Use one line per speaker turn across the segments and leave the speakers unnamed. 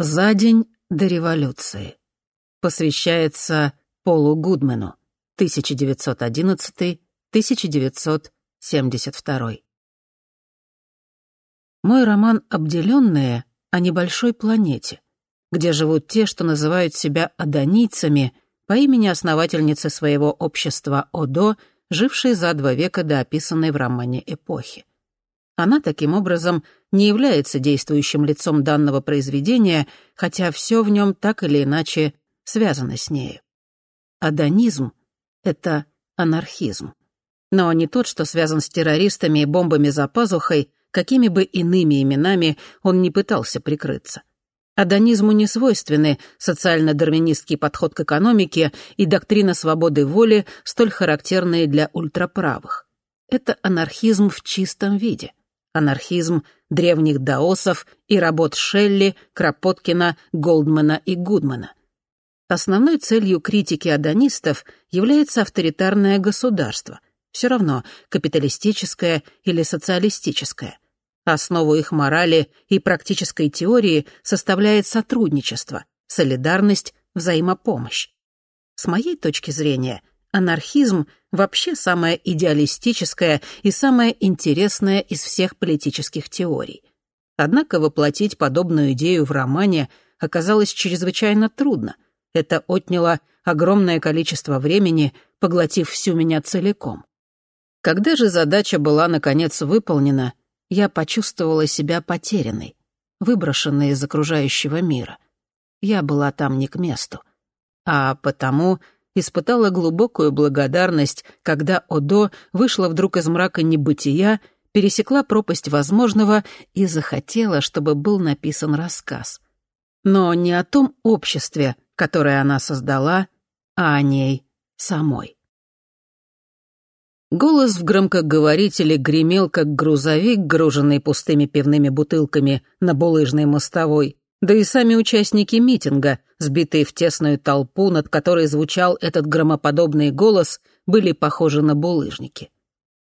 За день до революции. Посвящается Полу Гудмену, 1911-1972. Мой роман «Обделенные» о небольшой планете, где живут те, что называют себя адонийцами, по имени основательницы своего общества Одо, жившей за два века до описанной в романе эпохи. Она, таким образом, не является действующим лицом данного произведения, хотя все в нем так или иначе связано с нею. Адонизм — это анархизм. Но не тот, что связан с террористами и бомбами за пазухой, какими бы иными именами он не пытался прикрыться. Адонизму не свойственны социально-дарвинистский подход к экономике и доктрина свободы воли, столь характерные для ультраправых. Это анархизм в чистом виде анархизм древних даосов и работ Шелли, Кропоткина, Голдмана и Гудмана. Основной целью критики адонистов является авторитарное государство, все равно капиталистическое или социалистическое. Основу их морали и практической теории составляет сотрудничество, солидарность, взаимопомощь. С моей точки зрения, анархизм вообще самая идеалистическая и самая интересная из всех политических теорий. Однако воплотить подобную идею в романе оказалось чрезвычайно трудно. Это отняло огромное количество времени, поглотив всю меня целиком. Когда же задача была, наконец, выполнена, я почувствовала себя потерянной, выброшенной из окружающего мира. Я была там не к месту. А потому испытала глубокую благодарность, когда Одо вышла вдруг из мрака небытия, пересекла пропасть возможного и захотела, чтобы был написан рассказ. Но не о том обществе, которое она создала, а о ней самой. Голос в громкоговорителе гремел, как грузовик, груженный пустыми пивными бутылками на булыжной мостовой, да и сами участники митинга, сбитые в тесную толпу, над которой звучал этот громоподобный голос, были похожи на булыжники.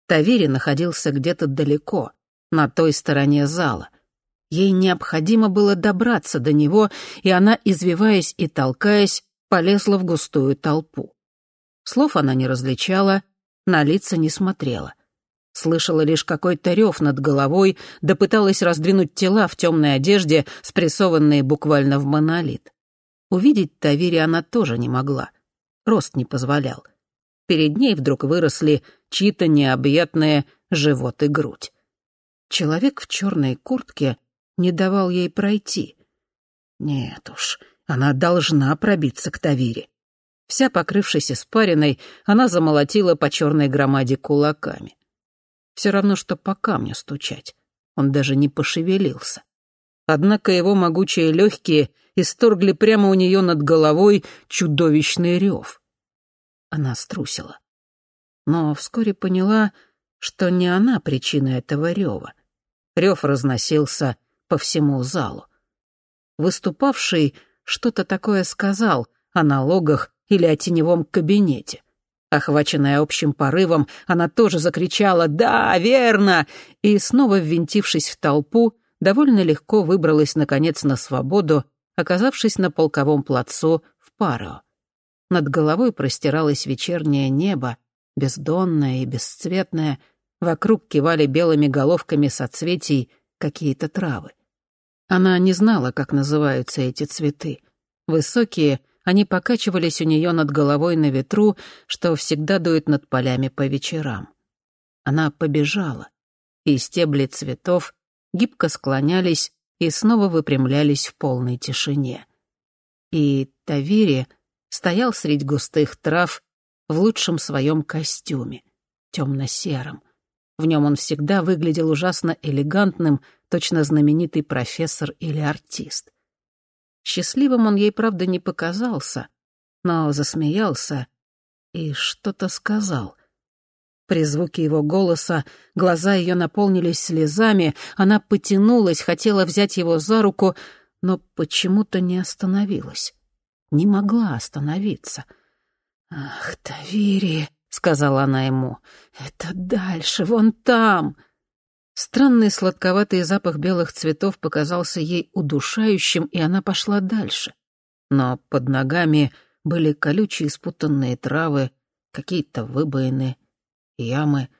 Тавири находился где-то далеко, на той стороне зала. Ей необходимо было добраться до него, и она, извиваясь и толкаясь, полезла в густую толпу. Слов она не различала, на лица не смотрела — Слышала лишь какой-то рев над головой, да пыталась раздвинуть тела в темной одежде, спрессованные буквально в монолит. Увидеть Тавири она тоже не могла. Рост не позволял. Перед ней вдруг выросли чьи-то необъятные живот и грудь. Человек в черной куртке не давал ей пройти. Нет уж, она должна пробиться к Тавире. Вся покрывшись испариной, она замолотила по черной громаде кулаками. Все равно, что по камню стучать. Он даже не пошевелился. Однако его могучие легкие исторгли прямо у нее над головой чудовищный рев. Она струсила. Но вскоре поняла, что не она причина этого рева. Рев разносился по всему залу. Выступавший что-то такое сказал о налогах или о теневом кабинете. Охваченная общим порывом, она тоже закричала «Да, верно!» и, снова ввинтившись в толпу, довольно легко выбралась, наконец, на свободу, оказавшись на полковом плацу в Паро. Над головой простиралось вечернее небо, бездонное и бесцветное, вокруг кивали белыми головками соцветий какие-то травы. Она не знала, как называются эти цветы. Высокие — они покачивались у нее над головой на ветру, что всегда дует над полями по вечерам. Она побежала, и стебли цветов гибко склонялись и снова выпрямлялись в полной тишине. И Тавири стоял средь густых трав в лучшем своем костюме, темно-сером. В нем он всегда выглядел ужасно элегантным, точно знаменитый профессор или артист. Счастливым он ей, правда, не показался, но засмеялся и что-то сказал. При звуке его голоса глаза ее наполнились слезами, она потянулась, хотела взять его за руку, но почему-то не остановилась. Не могла остановиться. «Ах, Тавири!» — сказала она ему. «Это дальше, вон там!» Странный сладковатый запах белых цветов показался ей удушающим, и она пошла дальше. Но под ногами были колючие спутанные травы, какие-то выбоины, ямы.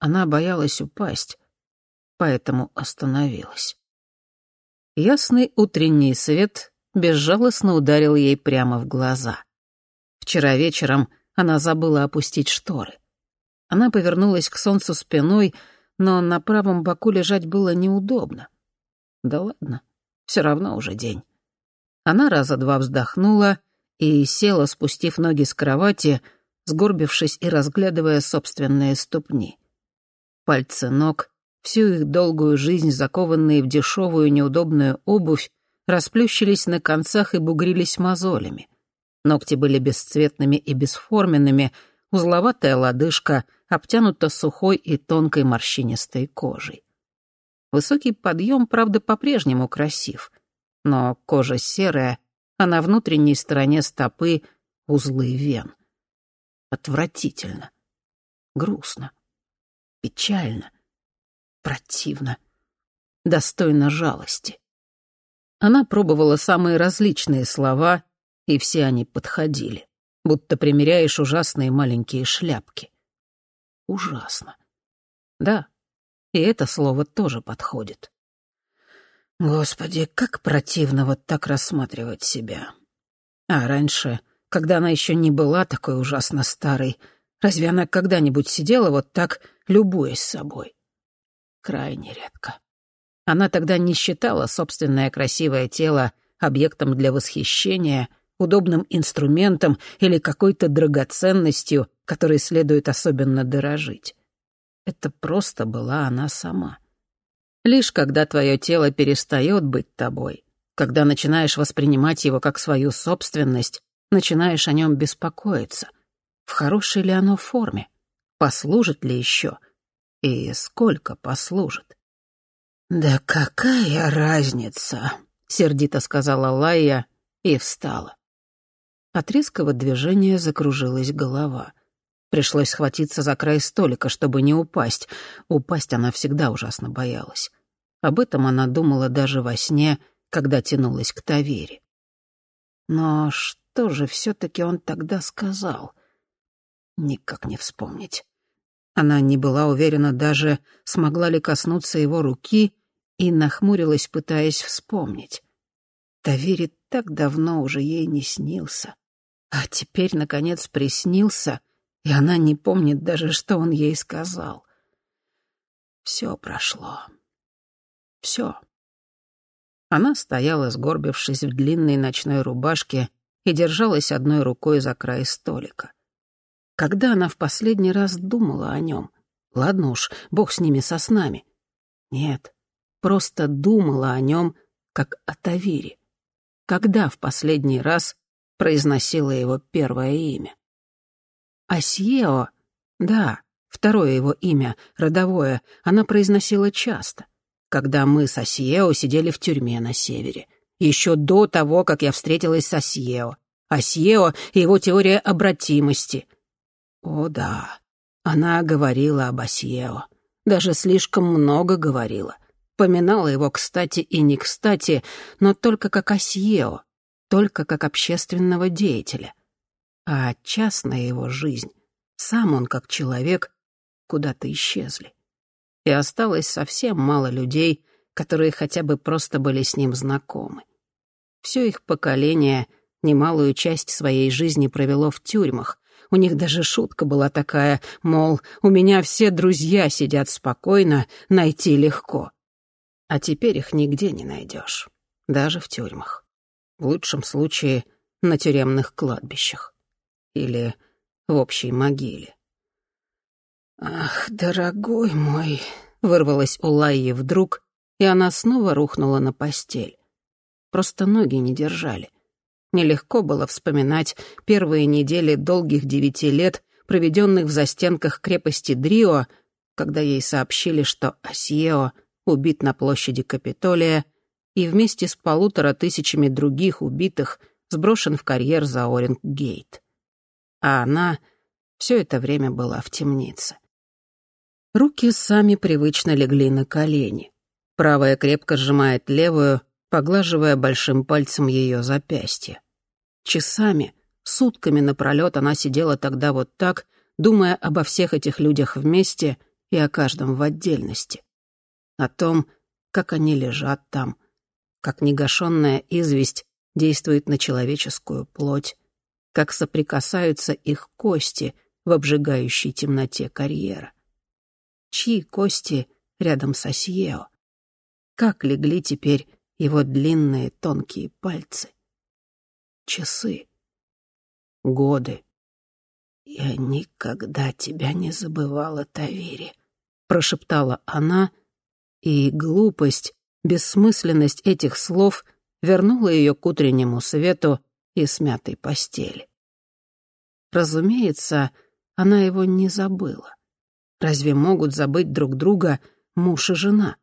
Она боялась упасть, поэтому остановилась. Ясный утренний свет безжалостно ударил ей прямо в глаза. Вчера вечером она забыла опустить шторы. Она повернулась к солнцу спиной, но на правом боку лежать было неудобно. Да ладно, все равно уже день. Она раза два вздохнула и села, спустив ноги с кровати, сгорбившись и разглядывая собственные ступни. Пальцы ног, всю их долгую жизнь закованные в дешевую неудобную обувь, расплющились на концах и бугрились мозолями. Ногти были бесцветными и бесформенными, узловатая лодыжка обтянута сухой и тонкой морщинистой кожей. Высокий подъем, правда, по-прежнему красив, но кожа серая, а на внутренней стороне стопы узлы вен. Отвратительно. Грустно. Печально. Противно. Достойно жалости. Она пробовала самые различные слова, и все они подходили, будто примеряешь ужасные маленькие шляпки. Ужасно. Да, и это слово тоже подходит. Господи, как противно вот так рассматривать себя. А раньше, когда она еще не была такой ужасно старой, разве она когда-нибудь сидела вот так, любуясь собой? Крайне редко. Она тогда не считала собственное красивое тело объектом для восхищения, удобным инструментом или какой-то драгоценностью, которой следует особенно дорожить. Это просто была она сама. Лишь когда твое тело перестает быть тобой, когда начинаешь воспринимать его как свою собственность, начинаешь о нем беспокоиться. В хорошей ли оно форме? Послужит ли еще? И сколько послужит? «Да какая разница?» — сердито сказала Лайя и встала. От резкого движения закружилась голова. Пришлось схватиться за край столика, чтобы не упасть. Упасть она всегда ужасно боялась. Об этом она думала даже во сне, когда тянулась к Тавере. Но что же все-таки он тогда сказал? Никак не вспомнить. Она не была уверена даже, смогла ли коснуться его руки, и нахмурилась, пытаясь вспомнить. Таверит так давно уже ей не снился. А теперь, наконец, приснился, и она не помнит даже, что он ей сказал. Все прошло. Все. Она стояла, сгорбившись в длинной ночной рубашке, и держалась одной рукой за край столика. Когда она в последний раз думала о нем? Ладно уж, бог с ними, со снами. Нет, просто думала о нем, как о Тавире. Когда в последний раз произносила его первое имя? Асьео, да, второе его имя, родовое, она произносила часто, когда мы с Асьео сидели в тюрьме на севере. Еще до того, как я встретилась с Асьео. Асьео и его теория обратимости — о да, она говорила об Асьео. Даже слишком много говорила. Поминала его кстати и не кстати, но только как Асьео, только как общественного деятеля. А частная его жизнь, сам он как человек, куда-то исчезли. И осталось совсем мало людей, которые хотя бы просто были с ним знакомы. Все их поколение немалую часть своей жизни провело в тюрьмах, у них даже шутка была такая, мол, у меня все друзья сидят спокойно, найти легко. А теперь их нигде не найдешь, даже в тюрьмах. В лучшем случае на тюремных кладбищах. Или в общей могиле. «Ах, дорогой мой!» — вырвалась у Лайи вдруг, и она снова рухнула на постель. Просто ноги не держали. Нелегко было вспоминать первые недели долгих девяти лет, проведенных в застенках крепости Дрио, когда ей сообщили, что Асьео убит на площади Капитолия и вместе с полутора тысячами других убитых сброшен в карьер за Оринг-Гейт. А она все это время была в темнице. Руки сами привычно легли на колени. Правая крепко сжимает левую, поглаживая большим пальцем ее запястье. Часами, сутками напролет она сидела тогда вот так, думая обо всех этих людях вместе и о каждом в отдельности. О том, как они лежат там, как негашенная известь действует на человеческую плоть, как соприкасаются их кости в обжигающей темноте карьера. Чьи кости рядом со Сьео? Как легли теперь его длинные тонкие пальцы? Часы. Годы. «Я никогда тебя не забывала, Тавири», — прошептала она, и глупость, бессмысленность этих слов вернула ее к утреннему свету и смятой постели. Разумеется, она его не забыла. Разве могут забыть друг друга муж и жена?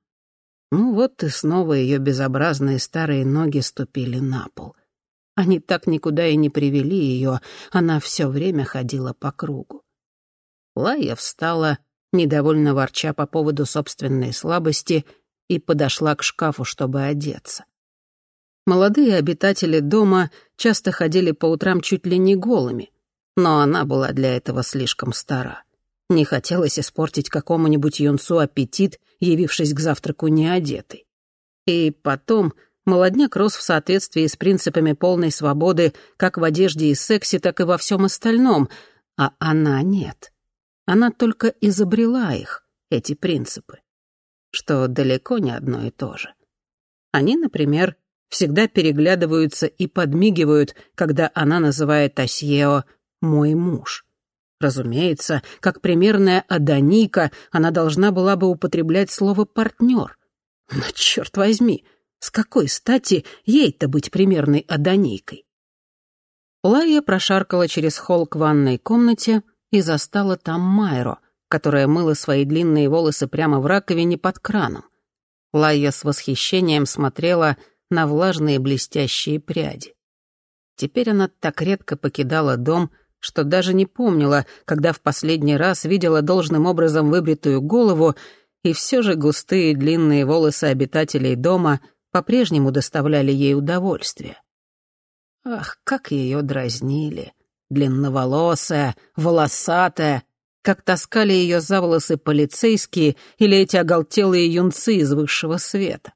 Ну вот и снова ее безобразные старые ноги ступили на пол. Они так никуда и не привели ее, она все время ходила по кругу. Лая встала, недовольно ворча по поводу собственной слабости, и подошла к шкафу, чтобы одеться. Молодые обитатели дома часто ходили по утрам чуть ли не голыми, но она была для этого слишком стара. Не хотелось испортить какому-нибудь юнцу аппетит, явившись к завтраку неодетой. И потом молодняк рос в соответствии с принципами полной свободы как в одежде и сексе, так и во всем остальном, а она нет. Она только изобрела их, эти принципы, что далеко не одно и то же. Они, например, всегда переглядываются и подмигивают, когда она называет Асьео «мой муж». Разумеется, как примерная Адоника, она должна была бы употреблять слово «партнер». Но, черт возьми, с какой стати ей-то быть примерной Адоникой? Лая прошаркала через холл к ванной комнате и застала там Майро, которая мыла свои длинные волосы прямо в раковине под краном. Лая с восхищением смотрела на влажные блестящие пряди. Теперь она так редко покидала дом, что даже не помнила, когда в последний раз видела должным образом выбритую голову, и все же густые длинные волосы обитателей дома по-прежнему доставляли ей удовольствие. Ах, как ее дразнили! Длинноволосая, волосатая, как таскали ее за волосы полицейские или эти оголтелые юнцы из высшего света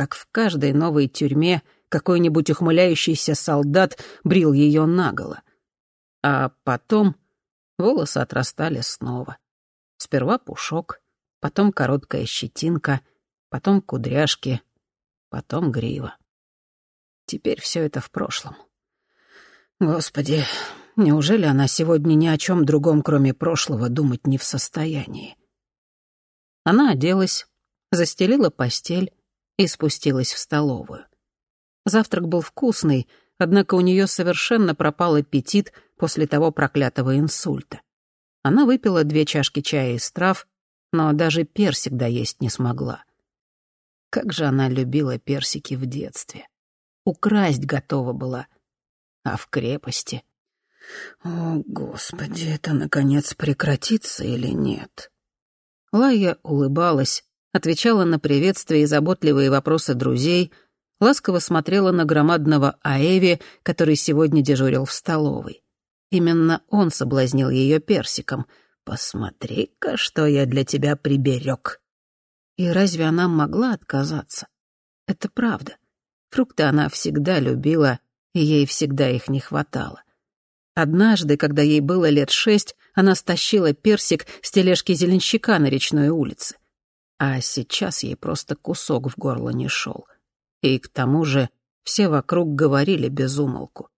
как в каждой новой тюрьме какой-нибудь ухмыляющийся солдат брил ее наголо. А потом волосы отрастали снова. Сперва пушок, потом короткая щетинка, потом кудряшки, потом грива. Теперь все это в прошлом. Господи, неужели она сегодня ни о чем другом, кроме прошлого, думать не в состоянии? Она оделась, застелила постель, и спустилась в столовую. Завтрак был вкусный, однако у нее совершенно пропал аппетит после того проклятого инсульта. Она выпила две чашки чая из трав, но даже персик доесть не смогла. Как же она любила персики в детстве. Украсть готова была. А в крепости... О, Господи, это, наконец, прекратится или нет? Лая улыбалась, отвечала на приветствия и заботливые вопросы друзей, ласково смотрела на громадного Аэви, который сегодня дежурил в столовой. Именно он соблазнил ее персиком. «Посмотри-ка, что я для тебя приберег». И разве она могла отказаться? Это правда. Фрукты она всегда любила, и ей всегда их не хватало. Однажды, когда ей было лет шесть, она стащила персик с тележки зеленщика на речной улице а сейчас ей просто кусок в горло не шел. И к тому же все вокруг говорили без умолку.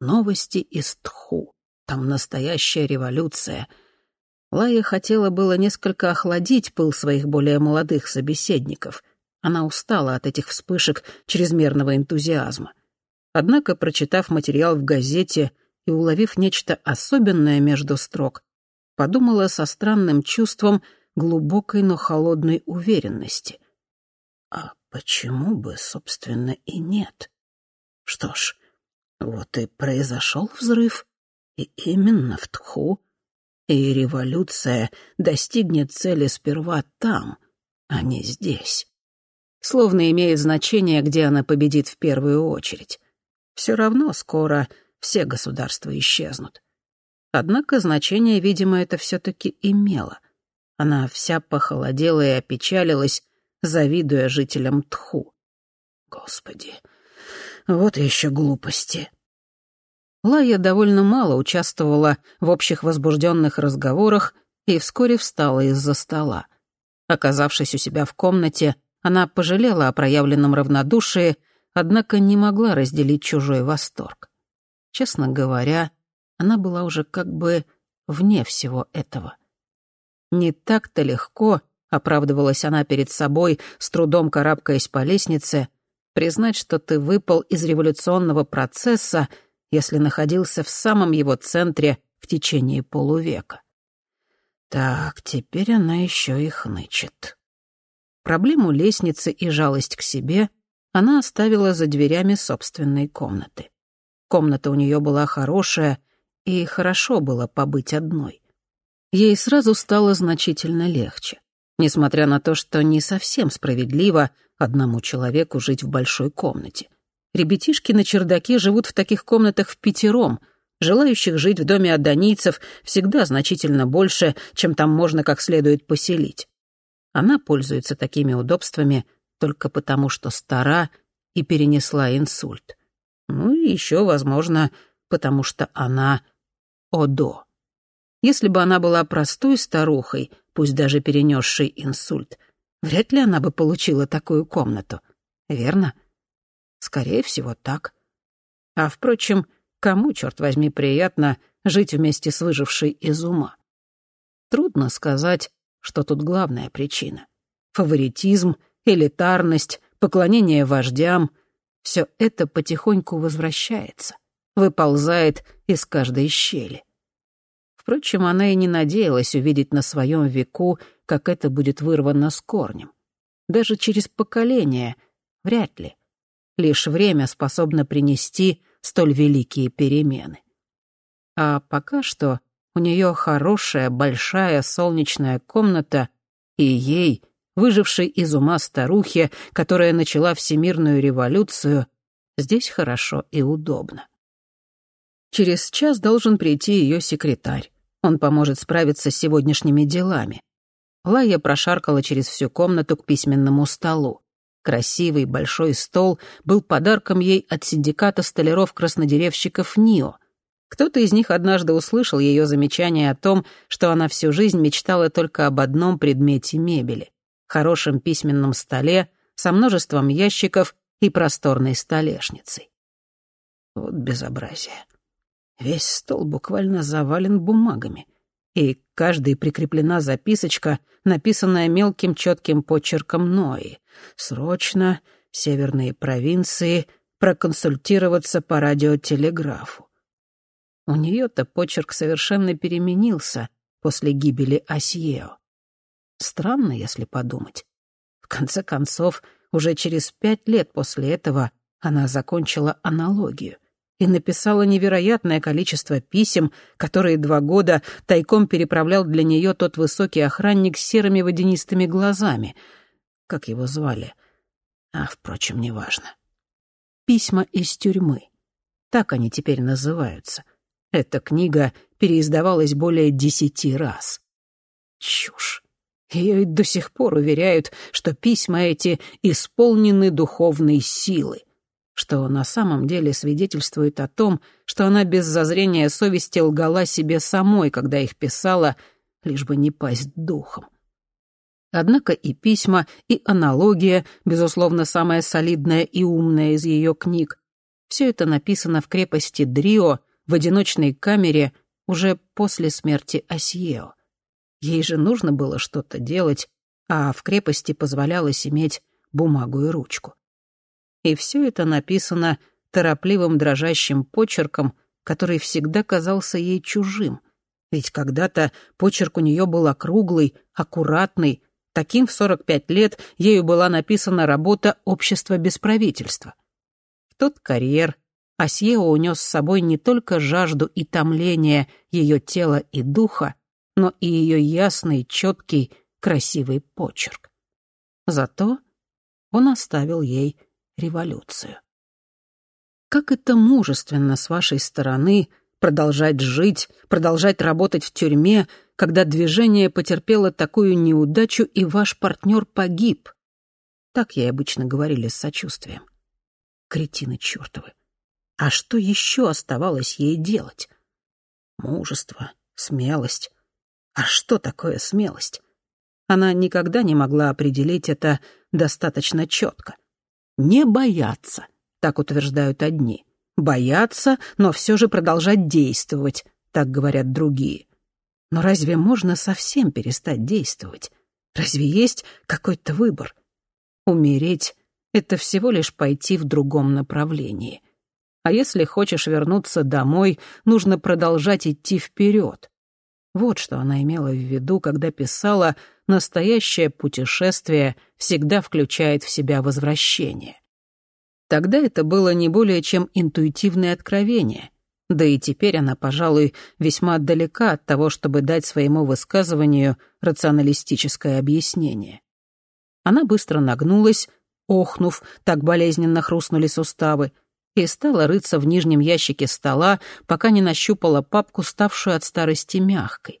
Новости из Тху. Там настоящая революция. Лая хотела было несколько охладить пыл своих более молодых собеседников. Она устала от этих вспышек чрезмерного энтузиазма. Однако, прочитав материал в газете и уловив нечто особенное между строк, подумала со странным чувством — глубокой, но холодной уверенности. А почему бы, собственно, и нет? Что ж, вот и произошел взрыв, и именно в Тху. И революция достигнет цели сперва там, а не здесь. Словно имеет значение, где она победит в первую очередь. Все равно скоро все государства исчезнут. Однако значение, видимо, это все-таки имело. Она вся похолодела и опечалилась, завидуя жителям Тху. Господи, вот еще глупости. Лая довольно мало участвовала в общих возбужденных разговорах и вскоре встала из-за стола. Оказавшись у себя в комнате, она пожалела о проявленном равнодушии, однако не могла разделить чужой восторг. Честно говоря, она была уже как бы вне всего этого. Не так-то легко, оправдывалась она перед собой, с трудом карабкаясь по лестнице, признать, что ты выпал из революционного процесса, если находился в самом его центре в течение полувека. Так, теперь она еще и хнычет. Проблему лестницы и жалость к себе она оставила за дверями собственной комнаты. Комната у нее была хорошая, и хорошо было побыть одной. Ей сразу стало значительно легче, несмотря на то, что не совсем справедливо одному человеку жить в большой комнате. Ребятишки на чердаке живут в таких комнатах в пятером. Желающих жить в доме адонийцев всегда значительно больше, чем там можно как следует поселить. Она пользуется такими удобствами только потому, что стара и перенесла инсульт. Ну и еще, возможно, потому что она Одо. Если бы она была простой старухой, пусть даже перенесшей инсульт, вряд ли она бы получила такую комнату. Верно? Скорее всего, так. А, впрочем, кому, черт возьми, приятно жить вместе с выжившей из ума? Трудно сказать, что тут главная причина. Фаворитизм, элитарность, поклонение вождям — все это потихоньку возвращается, выползает из каждой щели. Впрочем, она и не надеялась увидеть на своем веку, как это будет вырвано с корнем. Даже через поколение — вряд ли. Лишь время способно принести столь великие перемены. А пока что у нее хорошая, большая солнечная комната, и ей, выжившей из ума старухе, которая начала всемирную революцию, здесь хорошо и удобно. Через час должен прийти ее секретарь. Он поможет справиться с сегодняшними делами. Лая прошаркала через всю комнату к письменному столу. Красивый большой стол был подарком ей от синдиката столяров-краснодеревщиков НИО. Кто-то из них однажды услышал ее замечание о том, что она всю жизнь мечтала только об одном предмете мебели — хорошем письменном столе со множеством ящиков и просторной столешницей. Вот безобразие. Весь стол буквально завален бумагами, и к каждой прикреплена записочка, написанная мелким четким почерком Нои. «Срочно, северные провинции, проконсультироваться по радиотелеграфу». У нее-то почерк совершенно переменился после гибели Асьео. Странно, если подумать. В конце концов, уже через пять лет после этого она закончила аналогию — и написала невероятное количество писем, которые два года тайком переправлял для нее тот высокий охранник с серыми водянистыми глазами. Как его звали? А, впрочем, неважно. «Письма из тюрьмы». Так они теперь называются. Эта книга переиздавалась более десяти раз. Чушь. Ее до сих пор уверяют, что письма эти исполнены духовной силы что на самом деле свидетельствует о том, что она без зазрения совести лгала себе самой, когда их писала, лишь бы не пасть духом. Однако и письма, и аналогия, безусловно, самая солидная и умная из ее книг, все это написано в крепости Дрио в одиночной камере уже после смерти Асьео. Ей же нужно было что-то делать, а в крепости позволялось иметь бумагу и ручку. И все это написано торопливым дрожащим почерком, который всегда казался ей чужим. Ведь когда-то почерк у нее был округлый, аккуратный. Таким в 45 лет ею была написана работа «Общество без правительства». В тот карьер Асьео унес с собой не только жажду и томление ее тела и духа, но и ее ясный, четкий, красивый почерк. Зато он оставил ей революцию. Как это мужественно с вашей стороны продолжать жить, продолжать работать в тюрьме, когда движение потерпело такую неудачу и ваш партнер погиб. Так ей обычно говорили с сочувствием. Кретины чертовы. А что еще оставалось ей делать? Мужество, смелость. А что такое смелость? Она никогда не могла определить это достаточно четко. Не бояться, так утверждают одни. Бояться, но все же продолжать действовать, так говорят другие. Но разве можно совсем перестать действовать? Разве есть какой-то выбор? Умереть — это всего лишь пойти в другом направлении. А если хочешь вернуться домой, нужно продолжать идти вперед. Вот что она имела в виду, когда писала «Настоящее путешествие всегда включает в себя возвращение». Тогда это было не более чем интуитивное откровение — да и теперь она, пожалуй, весьма далека от того, чтобы дать своему высказыванию рационалистическое объяснение. Она быстро нагнулась, охнув, так болезненно хрустнули суставы, и стала рыться в нижнем ящике стола, пока не нащупала папку, ставшую от старости мягкой.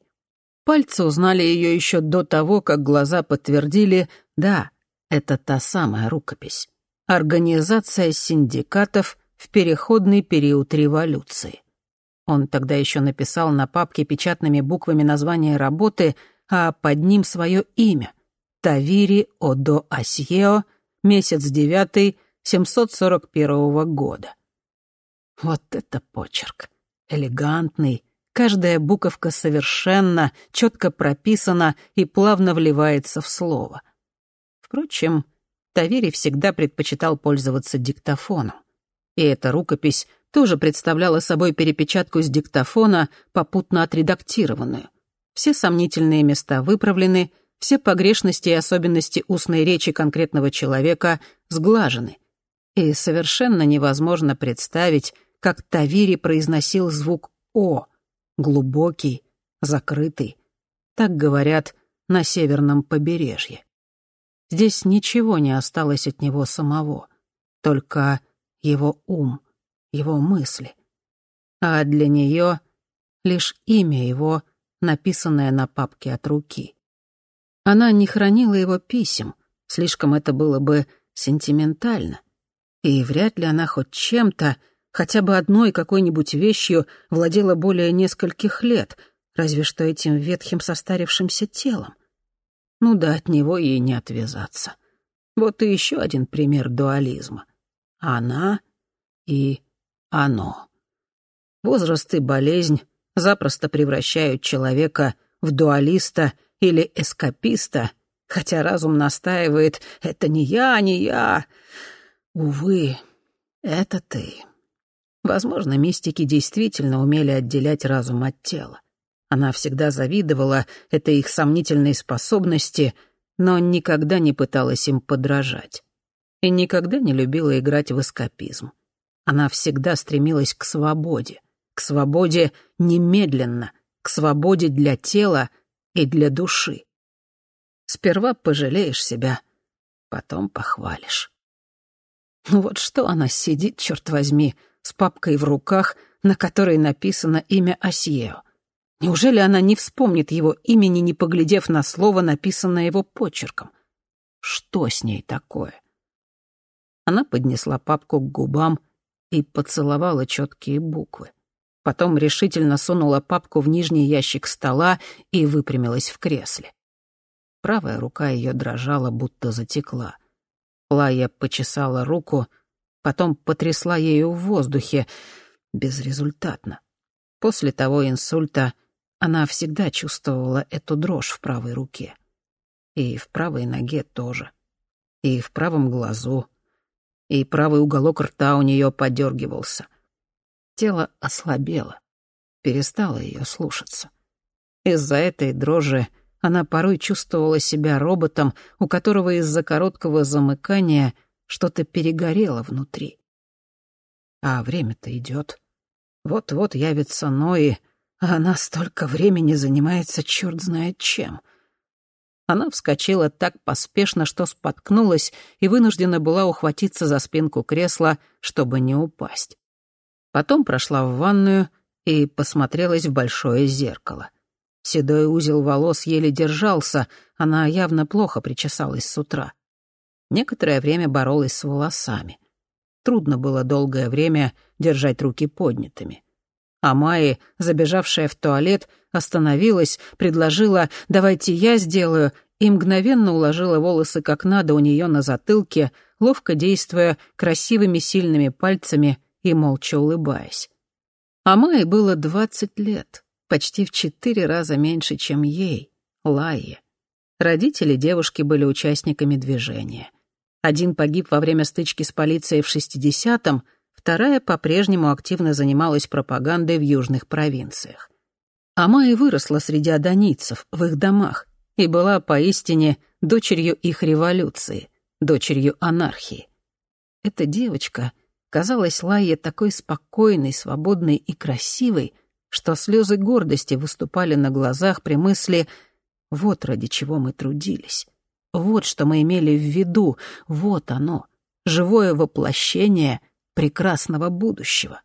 Пальцы узнали ее еще до того, как глаза подтвердили «да, это та самая рукопись». Организация синдикатов в переходный период революции. Он тогда еще написал на папке печатными буквами название работы, а под ним свое имя — Тавири Одо Асьео, месяц девятый, 741 года. Вот это почерк. Элегантный, каждая буковка совершенно, четко прописана и плавно вливается в слово. Впрочем, Тавири всегда предпочитал пользоваться диктофоном и эта рукопись тоже представляла собой перепечатку с диктофона, попутно отредактированную. Все сомнительные места выправлены, все погрешности и особенности устной речи конкретного человека сглажены. И совершенно невозможно представить, как Тавири произносил звук «о», глубокий, закрытый. Так говорят на северном побережье. Здесь ничего не осталось от него самого, только его ум, его мысли. А для нее лишь имя его, написанное на папке от руки. Она не хранила его писем, слишком это было бы сентиментально. И вряд ли она хоть чем-то, хотя бы одной какой-нибудь вещью владела более нескольких лет, разве что этим ветхим состарившимся телом. Ну да, от него ей не отвязаться. Вот и еще один пример дуализма — она и оно. Возраст и болезнь запросто превращают человека в дуалиста или эскаписта, хотя разум настаивает «это не я, не я». Увы, это ты. Возможно, мистики действительно умели отделять разум от тела. Она всегда завидовала этой их сомнительной способности, но никогда не пыталась им подражать и никогда не любила играть в эскапизм. Она всегда стремилась к свободе, к свободе немедленно, к свободе для тела и для души. Сперва пожалеешь себя, потом похвалишь. Ну вот что она сидит, черт возьми, с папкой в руках, на которой написано имя Асьео. Неужели она не вспомнит его имени, не поглядев на слово, написанное его почерком? Что с ней такое? Она поднесла папку к губам и поцеловала четкие буквы. Потом решительно сунула папку в нижний ящик стола и выпрямилась в кресле. Правая рука ее дрожала, будто затекла. Лая почесала руку, потом потрясла ею в воздухе, безрезультатно. После того инсульта она всегда чувствовала эту дрожь в правой руке. И в правой ноге тоже. И в правом глазу, и правый уголок рта у нее подергивался. Тело ослабело, перестало ее слушаться. Из-за этой дрожи она порой чувствовала себя роботом, у которого из-за короткого замыкания что-то перегорело внутри. А время-то идет. Вот-вот явится Нои, а она столько времени занимается черт знает чем. Она вскочила так поспешно, что споткнулась и вынуждена была ухватиться за спинку кресла, чтобы не упасть. Потом прошла в ванную и посмотрелась в большое зеркало. Седой узел волос еле держался, она явно плохо причесалась с утра. Некоторое время боролась с волосами. Трудно было долгое время держать руки поднятыми. А Майи, забежавшая в туалет, остановилась, предложила «давайте я сделаю», и мгновенно уложила волосы как надо у нее на затылке, ловко действуя красивыми сильными пальцами и молча улыбаясь. А Майе было двадцать лет, почти в четыре раза меньше, чем ей, Лайе. Родители девушки были участниками движения. Один погиб во время стычки с полицией в 60-м, вторая по-прежнему активно занималась пропагандой в южных провинциях. Амайя выросла среди адонийцев, в их домах, и была поистине дочерью их революции, дочерью анархии. Эта девочка казалась Лайе такой спокойной, свободной и красивой, что слезы гордости выступали на глазах при мысли «вот ради чего мы трудились». Вот что мы имели в виду, вот оно, живое воплощение прекрасного будущего.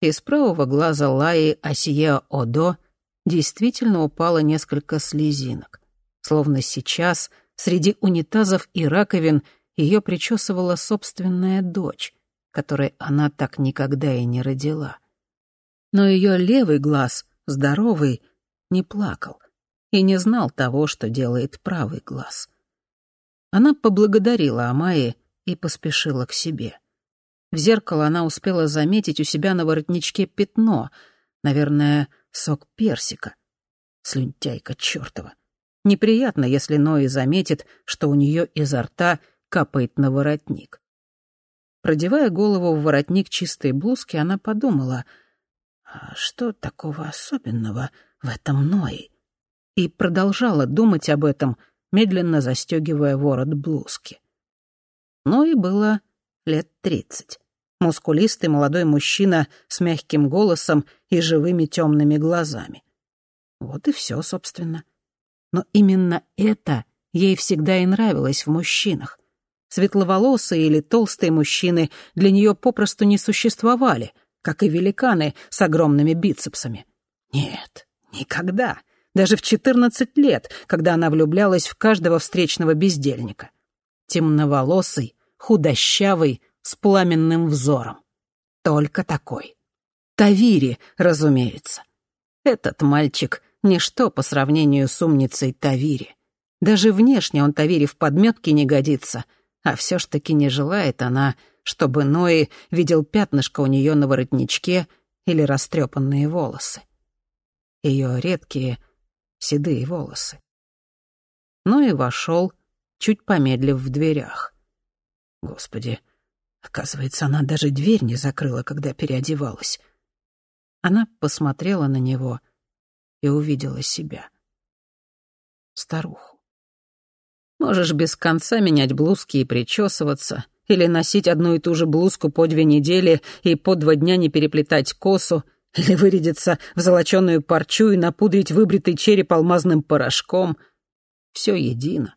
Из правого глаза Лаи Асия Одо действительно упало несколько слезинок. Словно сейчас среди унитазов и раковин ее причесывала собственная дочь, которой она так никогда и не родила. Но ее левый глаз, здоровый, не плакал и не знал того, что делает правый глаз. Она поблагодарила Амайи и поспешила к себе. В зеркало она успела заметить у себя на воротничке пятно, наверное, сок персика. Слюнтяйка чертова. Неприятно, если Нои заметит, что у нее изо рта капает на воротник. Продевая голову в воротник чистой блузки, она подумала, что такого особенного в этом Нои? И продолжала думать об этом, медленно застегивая ворот блузки. Нои было лет тридцать. Мускулистый молодой мужчина с мягким голосом и живыми темными глазами. Вот и все, собственно. Но именно это ей всегда и нравилось в мужчинах. Светловолосые или толстые мужчины для нее попросту не существовали, как и великаны с огромными бицепсами. Нет, никогда. Даже в 14 лет, когда она влюблялась в каждого встречного бездельника. Темноволосый, худощавый, с пламенным взором. Только такой. Тавири, разумеется. Этот мальчик — ничто по сравнению с умницей Тавири. Даже внешне он Тавири в подметке не годится, а все ж таки не желает она, чтобы Нои видел пятнышко у нее на воротничке или растрепанные волосы. Ее редкие седые волосы. Нои вошел, чуть помедлив в дверях. Господи, оказывается, она даже дверь не закрыла, когда переодевалась. Она посмотрела на него и увидела себя. Старуху. Можешь без конца менять блузки и причесываться, или носить одну и ту же блузку по две недели и по два дня не переплетать косу, или вырядиться в золоченую парчу и напудрить выбритый череп алмазным порошком. Все едино.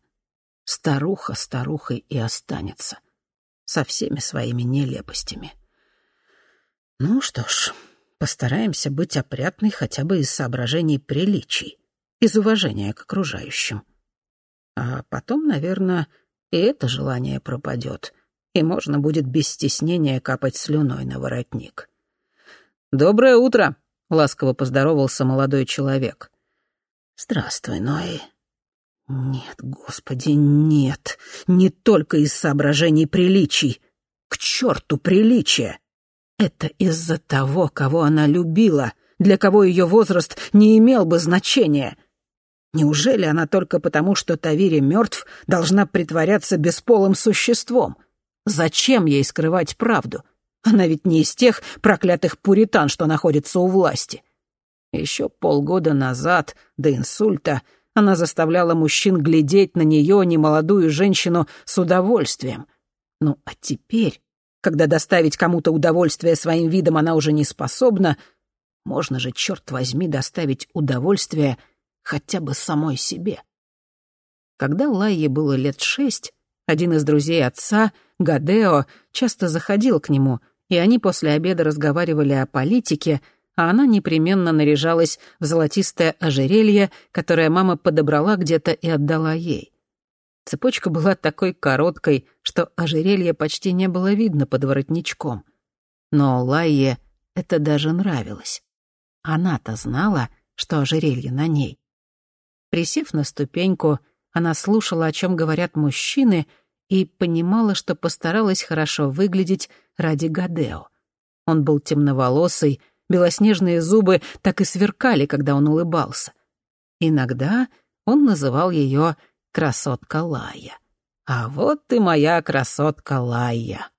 Старуха старухой и останется. Со всеми своими нелепостями. Ну что ж, постараемся быть опрятной хотя бы из соображений приличий, из уважения к окружающим. А потом, наверное, и это желание пропадет, и можно будет без стеснения капать слюной на воротник. «Доброе утро!» — ласково поздоровался молодой человек. «Здравствуй, Ной». «Нет, господи, нет, не только из соображений приличий. К черту приличия! Это из-за того, кого она любила, для кого ее возраст не имел бы значения. Неужели она только потому, что Тавири мертв, должна притворяться бесполым существом? Зачем ей скрывать правду? Она ведь не из тех проклятых пуритан, что находятся у власти. Еще полгода назад, до инсульта, она заставляла мужчин глядеть на нее, немолодую женщину, с удовольствием. Ну, а теперь когда доставить кому-то удовольствие своим видом она уже не способна, Можно же, черт возьми, доставить удовольствие хотя бы самой себе. Когда Лайе было лет шесть, один из друзей отца, Гадео, часто заходил к нему, и они после обеда разговаривали о политике, а она непременно наряжалась в золотистое ожерелье, которое мама подобрала где-то и отдала ей. Цепочка была такой короткой, что ожерелье почти не было видно под воротничком. Но Лайе это даже нравилось. Она-то знала, что ожерелье на ней. Присев на ступеньку, она слушала, о чем говорят мужчины, и понимала, что постаралась хорошо выглядеть ради Гадео. Он был темноволосый, белоснежные зубы так и сверкали, когда он улыбался. Иногда он называл ее «красотка Лая». «А вот ты моя красотка Лая».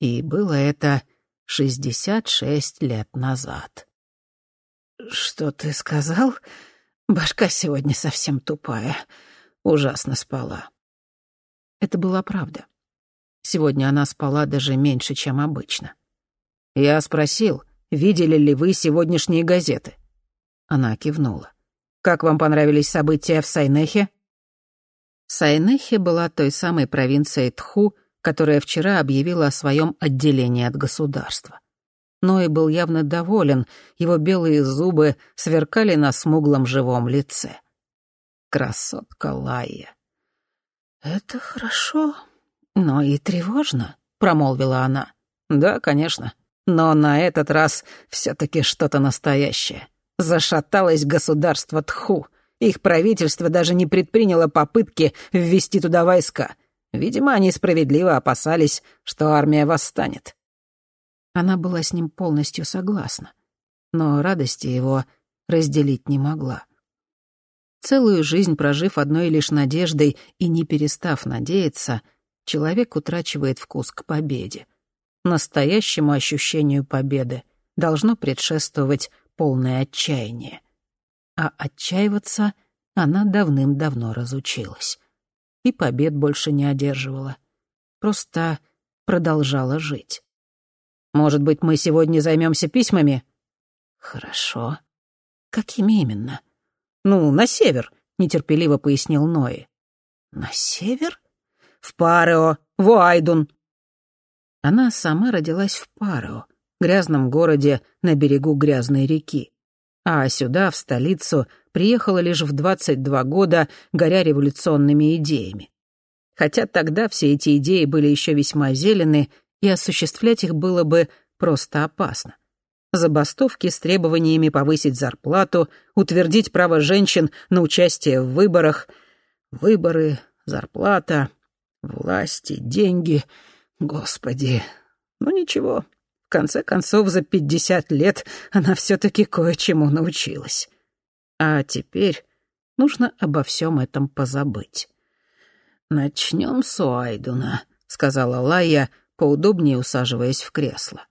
И было это шестьдесят шесть лет назад. «Что ты сказал? Башка сегодня совсем тупая ужасно спала. Это была правда. Сегодня она спала даже меньше, чем обычно. Я спросил, видели ли вы сегодняшние газеты. Она кивнула. «Как вам понравились события в Сайнехе?» Сайнехе была той самой провинцией Тху, которая вчера объявила о своем отделении от государства. Ной был явно доволен, его белые зубы сверкали на смуглом живом лице красотка Лайя. «Это хорошо, но и тревожно», — промолвила она. «Да, конечно. Но на этот раз все-таки что-то настоящее. Зашаталось государство Тху. Их правительство даже не предприняло попытки ввести туда войска. Видимо, они справедливо опасались, что армия восстанет». Она была с ним полностью согласна, но радости его разделить не могла. Целую жизнь прожив одной лишь надеждой и не перестав надеяться, человек утрачивает вкус к победе. Настоящему ощущению победы должно предшествовать полное отчаяние. А отчаиваться она давным-давно разучилась. И побед больше не одерживала. Просто продолжала жить. «Может быть, мы сегодня займемся письмами?» «Хорошо. Какими именно?» «Ну, на север», — нетерпеливо пояснил Нои. «На север?» «В Парео, в Уайдун». Она сама родилась в Парео, грязном городе на берегу грязной реки. А сюда, в столицу, приехала лишь в 22 года, горя революционными идеями. Хотя тогда все эти идеи были еще весьма зелены, и осуществлять их было бы просто опасно забастовки с требованиями повысить зарплату, утвердить право женщин на участие в выборах. Выборы, зарплата, власти, деньги. Господи. Ну ничего, в конце концов, за пятьдесят лет она все-таки кое-чему научилась. А теперь нужно обо всем этом позабыть. «Начнем с Уайдуна», — сказала Лая, поудобнее усаживаясь в кресло.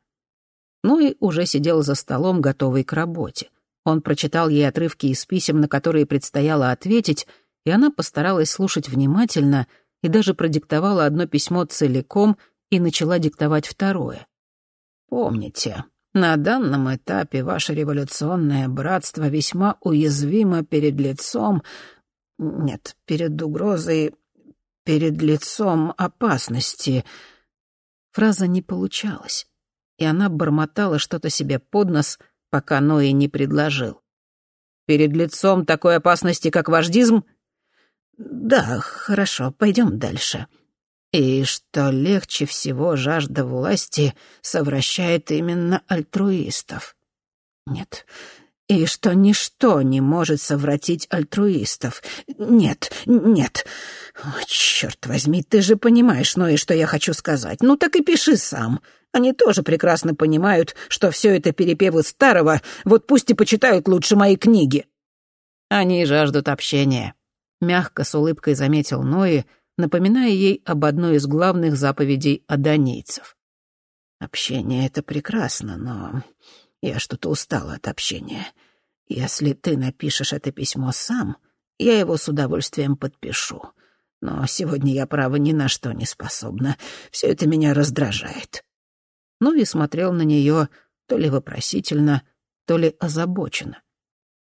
Ну и уже сидел за столом, готовый к работе. Он прочитал ей отрывки из писем, на которые предстояло ответить, и она постаралась слушать внимательно и даже продиктовала одно письмо целиком и начала диктовать второе. «Помните, на данном этапе ваше революционное братство весьма уязвимо перед лицом... Нет, перед угрозой... перед лицом опасности...» Фраза не получалась и она бормотала что-то себе под нос, пока Нои не предложил. «Перед лицом такой опасности, как вождизм?» «Да, хорошо, пойдем дальше. И что легче всего жажда власти совращает именно альтруистов. Нет, и что ничто не может совратить альтруистов. Нет, нет. О, черт возьми, ты же понимаешь, ну и что я хочу сказать. Ну так и пиши сам. Они тоже прекрасно понимают, что все это перепевы старого, вот пусть и почитают лучше мои книги. Они жаждут общения. Мягко, с улыбкой заметил Нои, напоминая ей об одной из главных заповедей адонийцев. «Общение — это прекрасно, но я что-то устала от общения. Если ты напишешь это письмо сам, я его с удовольствием подпишу. Но сегодня я, право, ни на что не способна. Все это меня раздражает ну и смотрел на нее то ли вопросительно, то ли озабочена.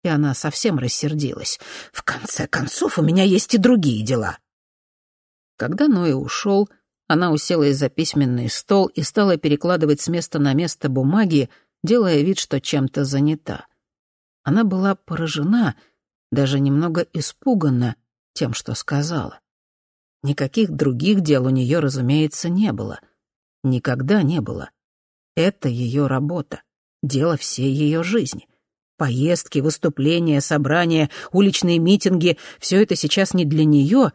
И она совсем рассердилась. «В конце концов, у меня есть и другие дела». Когда Ноя ушел, она уселась за письменный стол и стала перекладывать с места на место бумаги, делая вид, что чем-то занята. Она была поражена, даже немного испугана тем, что сказала. Никаких других дел у нее, разумеется, не было. Никогда не было. Это ее работа, дело всей ее жизни. Поездки, выступления, собрания, уличные митинги — все это сейчас не для нее,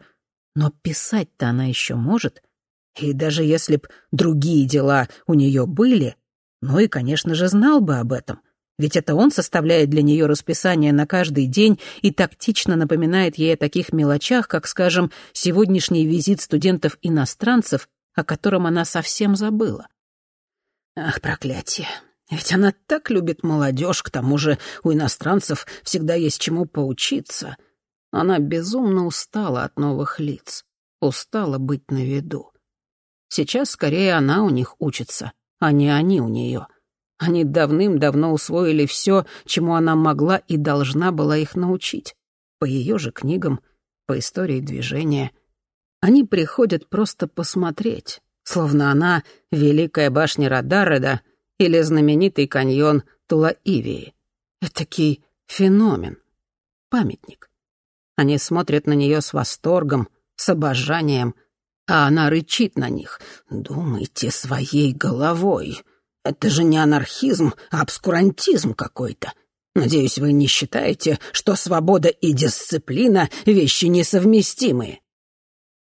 но писать-то она еще может, и даже если б другие дела у нее были, ну и, конечно же, знал бы об этом. Ведь это он составляет для нее расписание на каждый день и тактично напоминает ей о таких мелочах, как, скажем, сегодняшний визит студентов-иностранцев, о котором она совсем забыла. Ах, проклятие. Ведь она так любит молодежь, к тому же у иностранцев всегда есть чему поучиться. Она безумно устала от новых лиц, устала быть на виду. Сейчас скорее она у них учится, а не они у нее. Они давным-давно усвоили все, чему она могла и должна была их научить. По ее же книгам, по истории движения. Они приходят просто посмотреть, словно она — великая башня Радареда или знаменитый каньон Тула-Ивии. Этакий феномен, памятник. Они смотрят на нее с восторгом, с обожанием — а она рычит на них. «Думайте своей головой. Это же не анархизм, а обскурантизм какой-то. Надеюсь, вы не считаете, что свобода и дисциплина — вещи несовместимые».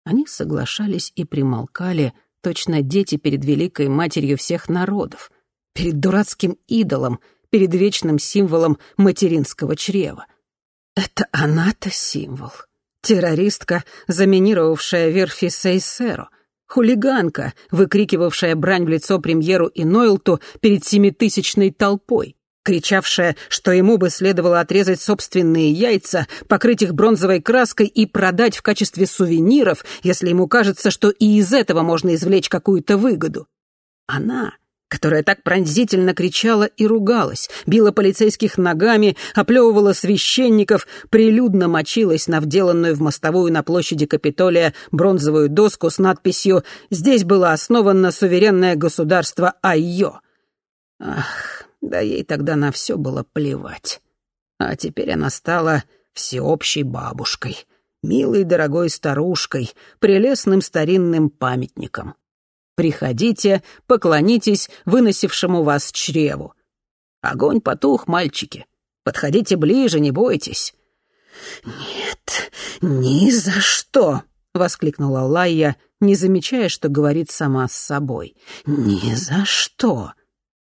Они соглашались и примолкали, точно дети перед великой матерью всех народов, перед дурацким идолом, перед вечным символом материнского чрева. Это она-то символ. Террористка, заминировавшая верфи Сейсеро. Хулиганка, выкрикивавшая брань в лицо премьеру и Нойлту перед семитысячной толпой кричавшая, что ему бы следовало отрезать собственные яйца, покрыть их бронзовой краской и продать в качестве сувениров, если ему кажется, что и из этого можно извлечь какую-то выгоду. Она которая так пронзительно кричала и ругалась, била полицейских ногами, оплевывала священников, прилюдно мочилась на вделанную в мостовую на площади Капитолия бронзовую доску с надписью «Здесь было основано суверенное государство Айо». Ах, да ей тогда на все было плевать. А теперь она стала всеобщей бабушкой, милой дорогой старушкой, прелестным старинным памятником. Приходите, поклонитесь выносившему вас чреву. Огонь потух, мальчики. Подходите ближе, не бойтесь». «Нет, ни за что!» — воскликнула Лайя, не замечая, что говорит сама с собой. «Ни за что!»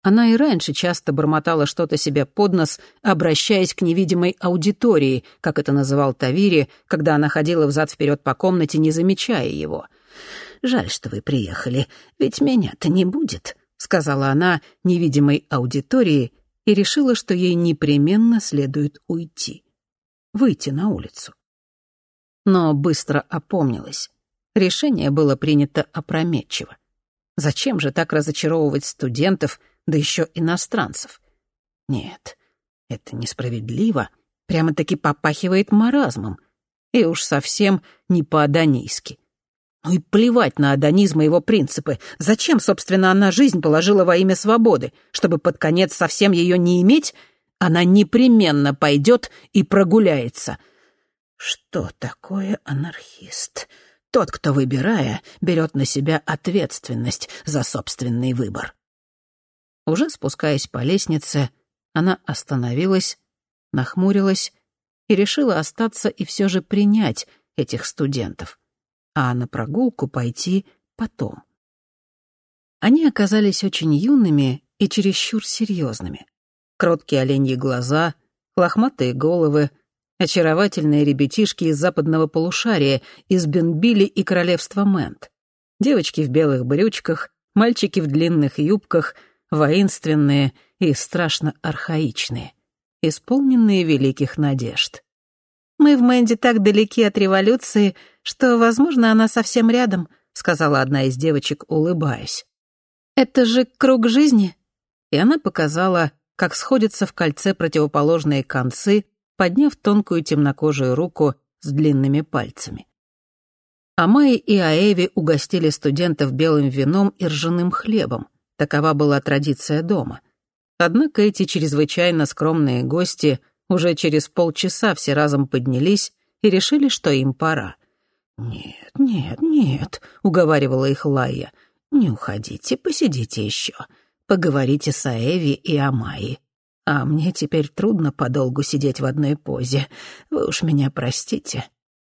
Она и раньше часто бормотала что-то себе под нос, обращаясь к невидимой аудитории, как это называл Тавири, когда она ходила взад-вперед по комнате, не замечая его. Жаль, что вы приехали, ведь меня-то не будет», — сказала она невидимой аудитории и решила, что ей непременно следует уйти, выйти на улицу. Но быстро опомнилась. Решение было принято опрометчиво. Зачем же так разочаровывать студентов, да еще иностранцев? Нет, это несправедливо, прямо-таки попахивает маразмом, и уж совсем не по-адонийски. Ну и плевать на адонизм и его принципы. Зачем, собственно, она жизнь положила во имя свободы? Чтобы под конец совсем ее не иметь? Она непременно пойдет и прогуляется. Что такое анархист? Тот, кто, выбирая, берет на себя ответственность за собственный выбор. Уже спускаясь по лестнице, она остановилась, нахмурилась и решила остаться и все же принять этих студентов — а на прогулку пойти потом. Они оказались очень юными и чересчур серьезными. Кроткие оленьи глаза, лохматые головы, очаровательные ребятишки из западного полушария, из Бенбили и королевства Мэнт. Девочки в белых брючках, мальчики в длинных юбках, воинственные и страшно архаичные, исполненные великих надежд. «Мы в Мэнди так далеки от революции, что, возможно, она совсем рядом», — сказала одна из девочек, улыбаясь. «Это же круг жизни?» И она показала как сходятся в кольце противоположные концы, подняв тонкую темнокожую руку с длинными пальцами. Амай и Аэви угостили студентов белым вином и ржаным хлебом. Такова была традиция дома. Однако эти чрезвычайно скромные гости уже через полчаса все разом поднялись и решили, что им пора. «Нет, нет, нет», — уговаривала их Лая. «Не уходите, посидите еще. Поговорите с Аэви и Амайи. А мне теперь трудно подолгу сидеть в одной позе. Вы уж меня простите.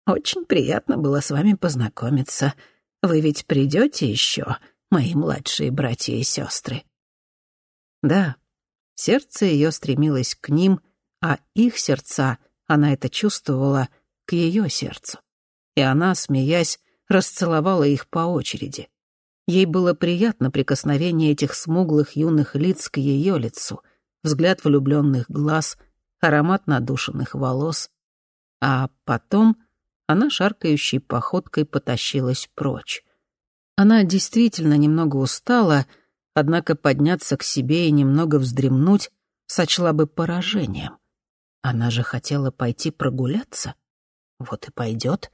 Очень приятно было с вами познакомиться. Вы ведь придете еще, мои младшие братья и сестры. Да, сердце ее стремилось к ним, а их сердца, она это чувствовала, к ее сердцу. И она, смеясь, расцеловала их по очереди. Ей было приятно прикосновение этих смуглых юных лиц к ее лицу, взгляд влюбленных глаз, аромат надушенных волос. А потом она шаркающей походкой потащилась прочь. Она действительно немного устала, однако подняться к себе и немного вздремнуть сочла бы поражением. Она же хотела пойти прогуляться. Вот и пойдет.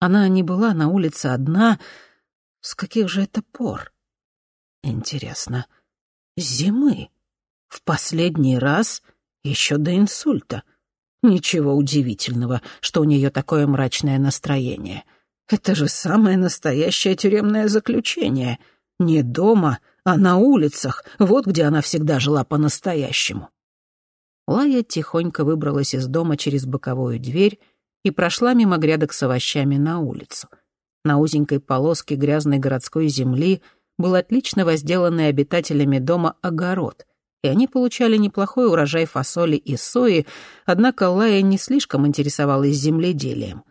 Она не была на улице одна, с каких же это пор? Интересно, зимы? В последний раз еще до инсульта. Ничего удивительного, что у нее такое мрачное настроение. Это же самое настоящее тюремное заключение. Не дома, а на улицах, вот где она всегда жила по-настоящему. Лая тихонько выбралась из дома через боковую дверь и прошла мимо грядок с овощами на улицу — на узенькой полоске грязной городской земли был отлично возделанный обитателями дома огород, и они получали неплохой урожай фасоли и сои, однако Лая не слишком интересовалась земледелием.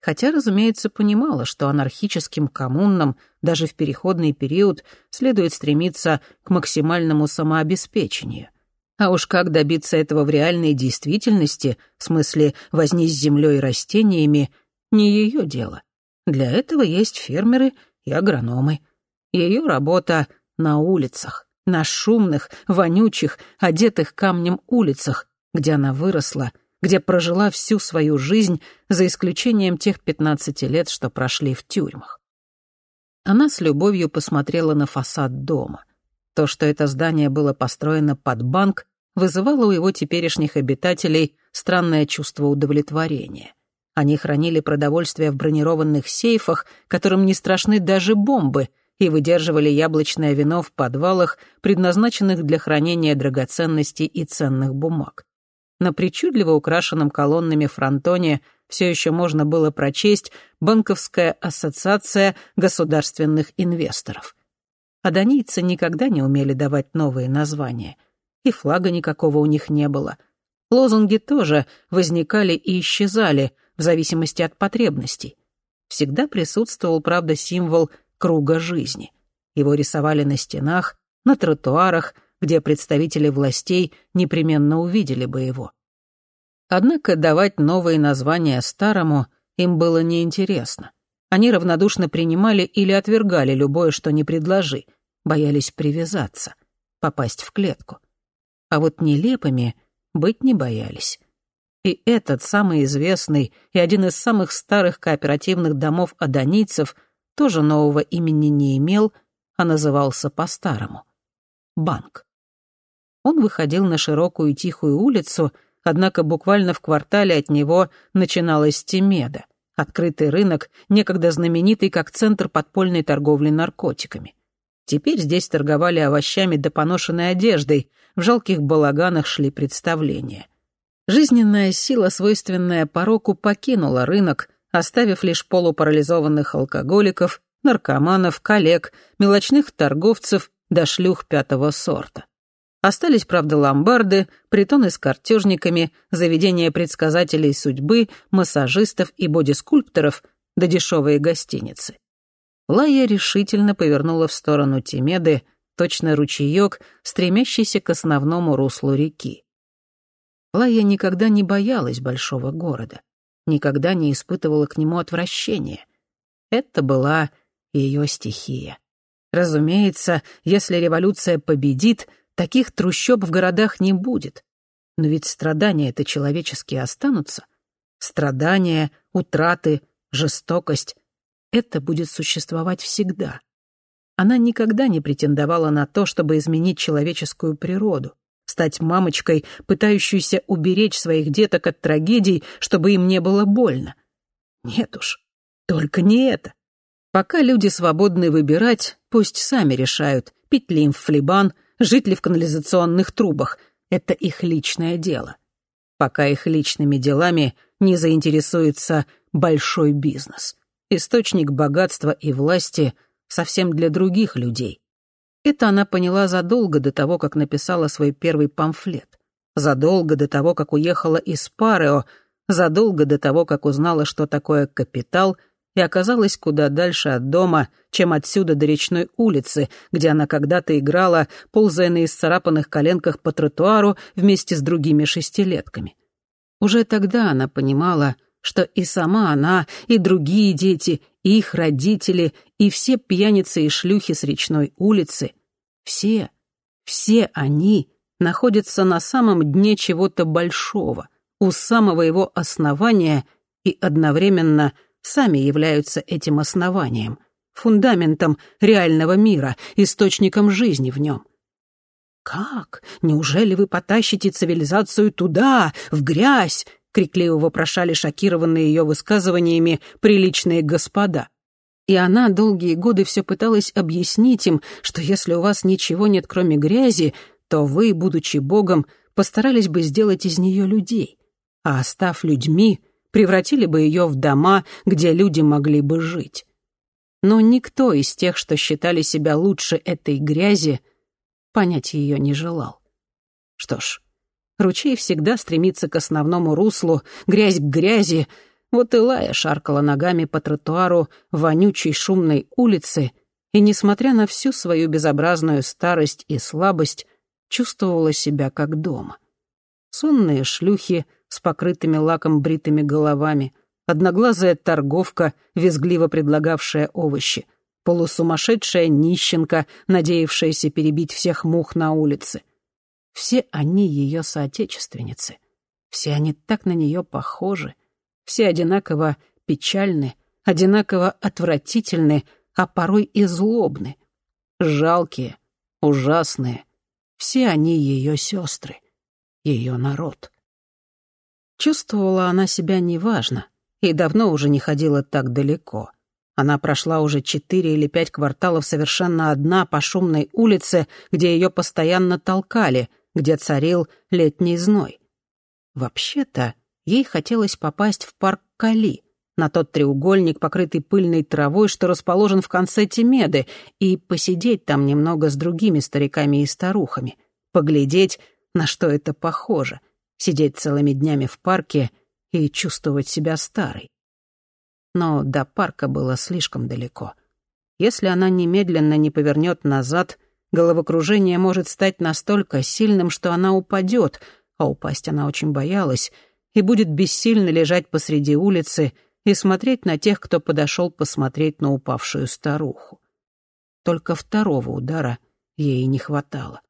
Хотя, разумеется, понимала, что анархическим коммунам даже в переходный период следует стремиться к максимальному самообеспечению. А уж как добиться этого в реальной действительности, в смысле возни с землей и растениями, не ее дело. Для этого есть фермеры и агрономы. Ее работа на улицах, на шумных, вонючих, одетых камнем улицах, где она выросла, где прожила всю свою жизнь, за исключением тех 15 лет, что прошли в тюрьмах. Она с любовью посмотрела на фасад дома. То, что это здание было построено под банк, вызывало у его теперешних обитателей странное чувство удовлетворения — они хранили продовольствие в бронированных сейфах, которым не страшны даже бомбы, и выдерживали яблочное вино в подвалах, предназначенных для хранения драгоценностей и ценных бумаг. На причудливо украшенном колоннами фронтоне все еще можно было прочесть «Банковская ассоциация государственных инвесторов». Адонийцы никогда не умели давать новые названия, и флага никакого у них не было. Лозунги тоже возникали и исчезали — в зависимости от потребностей. Всегда присутствовал, правда, символ круга жизни. Его рисовали на стенах, на тротуарах, где представители властей непременно увидели бы его. Однако давать новые названия старому им было неинтересно. Они равнодушно принимали или отвергали любое, что не предложи, боялись привязаться, попасть в клетку. А вот нелепыми быть не боялись. И этот самый известный и один из самых старых кооперативных домов адонийцев тоже нового имени не имел, а назывался по-старому — банк. Он выходил на широкую тихую улицу, однако буквально в квартале от него начиналась Тимеда, открытый рынок, некогда знаменитый как центр подпольной торговли наркотиками. Теперь здесь торговали овощами да поношенной одеждой, в жалких балаганах шли представления. Жизненная сила, свойственная пороку, покинула рынок, оставив лишь полупарализованных алкоголиков, наркоманов, коллег, мелочных торговцев до шлюх пятого сорта. Остались, правда, ломбарды, притоны с картежниками, заведения предсказателей судьбы, массажистов и бодискульпторов, да дешевые гостиницы. Лая решительно повернула в сторону Тимеды, точно ручеек, стремящийся к основному руслу реки. Лая никогда не боялась большого города, никогда не испытывала к нему отвращения. Это была ее стихия. Разумеется, если революция победит, таких трущоб в городах не будет. Но ведь страдания это человеческие останутся. Страдания, утраты, жестокость — это будет существовать всегда. Она никогда не претендовала на то, чтобы изменить человеческую природу, стать мамочкой, пытающейся уберечь своих деток от трагедий, чтобы им не было больно. Нет уж, только не это. Пока люди свободны выбирать, пусть сами решают, пить ли им флебан, жить ли в канализационных трубах. Это их личное дело. Пока их личными делами не заинтересуется большой бизнес. Источник богатства и власти совсем для других людей. Это она поняла задолго до того, как написала свой первый памфлет. Задолго до того, как уехала из Парео, задолго до того, как узнала, что такое капитал, и оказалась куда дальше от дома, чем отсюда до речной улицы, где она когда-то играла, ползая на исцарапанных коленках по тротуару вместе с другими шестилетками. Уже тогда она понимала, что и сама она, и другие дети, и их родители, и все пьяницы и шлюхи с речной улицы, все, все они находятся на самом дне чего-то большого, у самого его основания и одновременно сами являются этим основанием, фундаментом реального мира, источником жизни в нем. «Как? Неужели вы потащите цивилизацию туда, в грязь?» — крикливо вопрошали шокированные ее высказываниями приличные господа. И она долгие годы все пыталась объяснить им, что если у вас ничего нет, кроме грязи, то вы, будучи Богом, постарались бы сделать из нее людей а став людьми, превратили бы ее в дома, где люди могли бы жить. Но никто из тех, что считали себя лучше этой грязи, понять ее не желал. Что ж, ручей всегда стремится к основному руслу, грязь к грязи, вот и Лая шаркала ногами по тротуару вонючей шумной улицы и, несмотря на всю свою безобразную старость и слабость, чувствовала себя как дома. Сонные шлюхи с покрытыми лаком бритыми головами, одноглазая торговка, визгливо предлагавшая овощи, полусумасшедшая нищенка, надеявшаяся перебить всех мух на улице. Все они ее соотечественницы. Все они так на нее похожи. Все одинаково печальны, одинаково отвратительны, а порой и злобны. Жалкие, ужасные. Все они ее сестры, ее народ. Чувствовала она себя неважно и давно уже не ходила так далеко. Она прошла уже четыре или пять кварталов совершенно одна по шумной улице, где ее постоянно толкали, где царил летний зной. Вообще-то, ей хотелось попасть в парк Кали, на тот треугольник, покрытый пыльной травой, что расположен в конце Тимеды, и посидеть там немного с другими стариками и старухами, поглядеть, на что это похоже — сидеть целыми днями в парке и чувствовать себя старой. Но до парка было слишком далеко. Если она немедленно не повернет назад, головокружение может стать настолько сильным, что она упадет, а упасть она очень боялась, и будет бессильно лежать посреди улицы и смотреть на тех, кто подошел посмотреть на упавшую старуху. Только второго удара ей не хватало.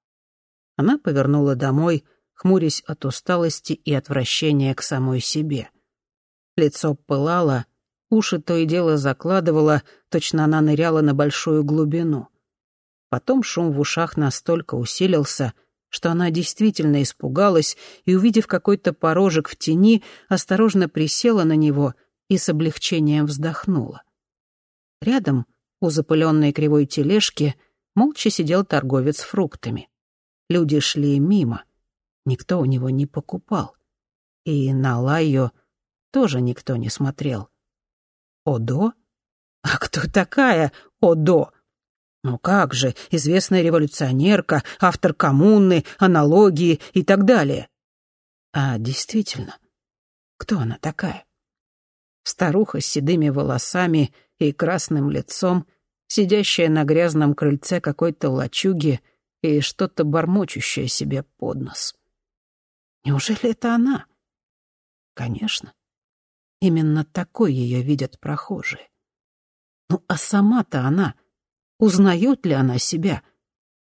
Она повернула домой, хмурясь от усталости и отвращения к самой себе. Лицо пылало, уши то и дело закладывало, точно она ныряла на большую глубину. Потом шум в ушах настолько усилился, что она действительно испугалась и, увидев какой-то порожек в тени, осторожно присела на него и с облегчением вздохнула. Рядом, у запыленной кривой тележки, молча сидел торговец фруктами. Люди шли мимо — никто у него не покупал. И на Лайо тоже никто не смотрел. Одо? А кто такая Одо? Ну как же, известная революционерка, автор коммуны, аналогии и так далее. А действительно, кто она такая? Старуха с седыми волосами и красным лицом, сидящая на грязном крыльце какой-то лачуги и что-то бормочущее себе под нос. Неужели это она? Конечно. Именно такой ее видят прохожие. Ну а сама-то она, узнает ли она себя?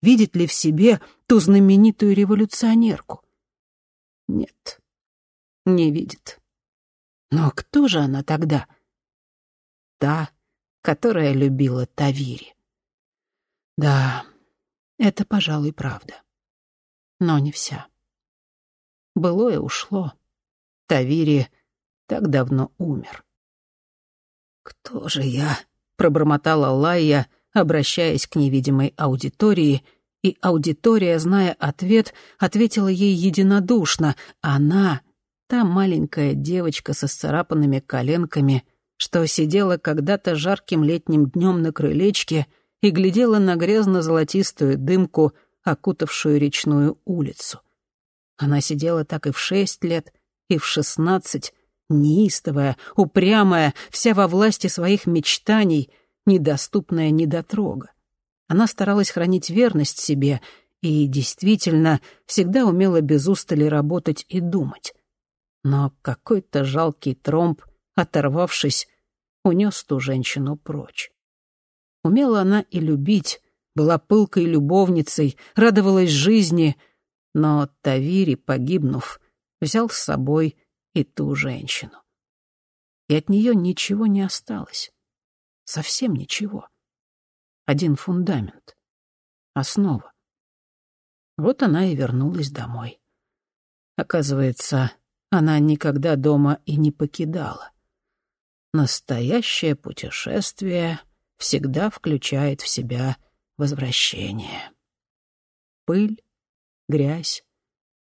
видит ли в себе ту знаменитую революционерку. Нет, не видит. Но кто же она тогда? Та, которая любила Тавири. Да, это, пожалуй, правда. Но не вся. Былое ушло. Тавири так давно умер. «Кто же я?» — пробормотала Лайя, обращаясь к невидимой аудитории, и аудитория, зная ответ, ответила ей единодушно. Она, та маленькая девочка со сцарапанными коленками, что сидела когда-то жарким летним днем на крылечке и глядела на грязно-золотистую дымку, окутавшую речную улицу. Она сидела так и в шесть лет, и в шестнадцать, неистовая, упрямая, вся во власти своих мечтаний, недоступная недотрога. Она старалась хранить верность себе и, действительно, всегда умела без устали работать и думать. Но какой-то жалкий тромб, оторвавшись, унес ту женщину прочь. Умела она и любить, была пылкой любовницей, радовалась жизни, но Тавири, погибнув, взял с собой и ту женщину. И от нее ничего не осталось. Совсем ничего. Один фундамент. Основа. Вот она и вернулась домой. Оказывается, она никогда дома и не покидала. Настоящее путешествие всегда включает в себя возвращение. Пыль, грязь,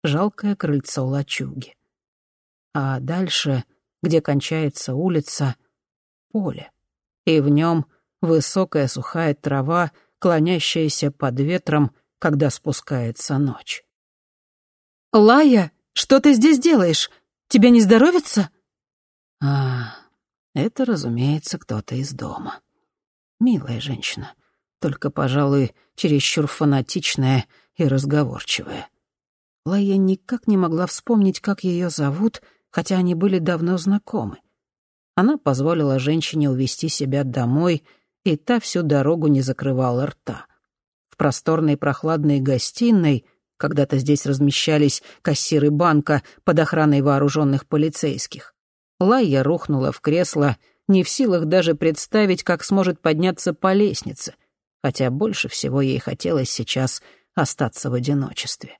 жалкое крыльцо лачуги а дальше, где кончается улица, поле, и в нем высокая сухая трава, клонящаяся под ветром, когда спускается ночь. «Лая, что ты здесь делаешь? Тебе не здоровится?» «А, это, разумеется, кто-то из дома. Милая женщина, только, пожалуй, чересчур фанатичная и разговорчивая». Лая никак не могла вспомнить, как ее зовут — хотя они были давно знакомы. Она позволила женщине увести себя домой, и та всю дорогу не закрывала рта. В просторной прохладной гостиной, когда-то здесь размещались кассиры банка под охраной вооруженных полицейских, Лайя рухнула в кресло, не в силах даже представить, как сможет подняться по лестнице, хотя больше всего ей хотелось сейчас остаться в одиночестве.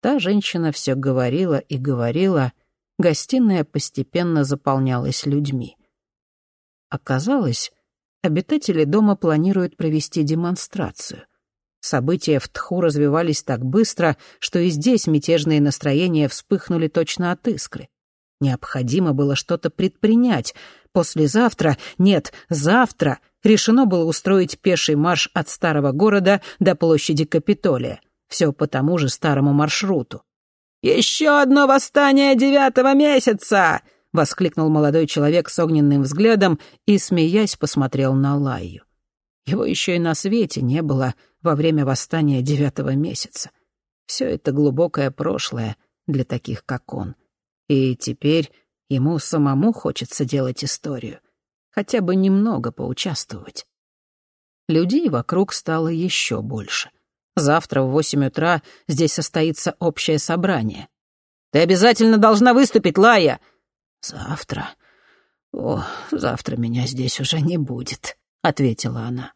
Та женщина все говорила и говорила, гостиная постепенно заполнялась людьми. Оказалось, обитатели дома планируют провести демонстрацию. События в Тху развивались так быстро, что и здесь мятежные настроения вспыхнули точно от искры. Необходимо было что-то предпринять. Послезавтра, нет, завтра, решено было устроить пеший марш от старого города до площади Капитолия. Все по тому же старому маршруту. «Еще одно восстание девятого месяца!» — воскликнул молодой человек с огненным взглядом и, смеясь, посмотрел на Лаю. Его еще и на свете не было во время восстания девятого месяца. Все это глубокое прошлое для таких, как он. И теперь ему самому хочется делать историю, хотя бы немного поучаствовать. Людей вокруг стало еще больше — Завтра в восемь утра здесь состоится общее собрание. Ты обязательно должна выступить, Лая!» «Завтра? О, завтра меня здесь уже не будет», — ответила она.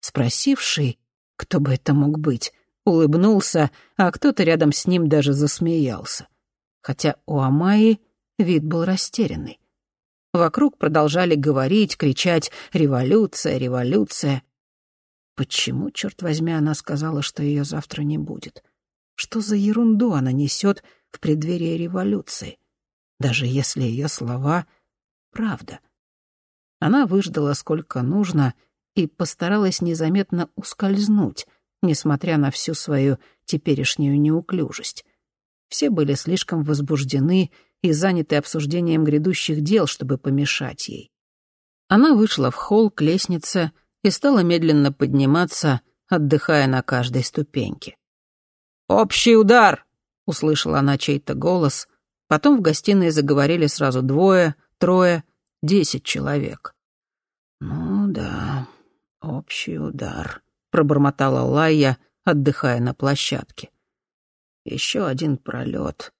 Спросивший, кто бы это мог быть, улыбнулся, а кто-то рядом с ним даже засмеялся. Хотя у Амаи вид был растерянный. Вокруг продолжали говорить, кричать «Революция! Революция!». Почему, черт возьми, она сказала, что ее завтра не будет? Что за ерунду она несет в преддверии революции? Даже если ее слова — правда. Она выждала сколько нужно и постаралась незаметно ускользнуть, несмотря на всю свою теперешнюю неуклюжесть. Все были слишком возбуждены и заняты обсуждением грядущих дел, чтобы помешать ей. Она вышла в холл к лестнице, и стала медленно подниматься, отдыхая на каждой ступеньке. «Общий удар!» — услышала она чей-то голос. Потом в гостиной заговорили сразу двое, трое, десять человек. «Ну да, общий удар», — пробормотала Лайя, отдыхая на площадке. Еще один пролет.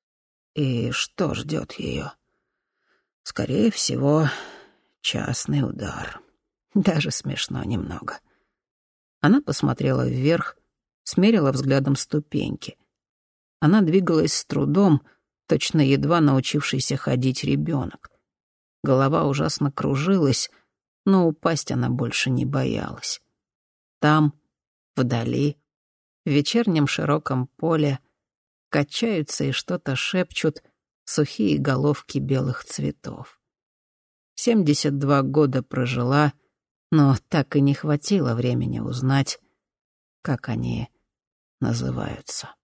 И что ждет ее? Скорее всего, частный удар. Даже смешно немного. Она посмотрела вверх, смерила взглядом ступеньки. Она двигалась с трудом, точно едва научившийся ходить ребенок. Голова ужасно кружилась, но упасть она больше не боялась. Там, вдали, в вечернем широком поле, качаются и что-то шепчут сухие головки белых цветов. Семьдесят два года прожила, но так и не хватило времени узнать, как они называются.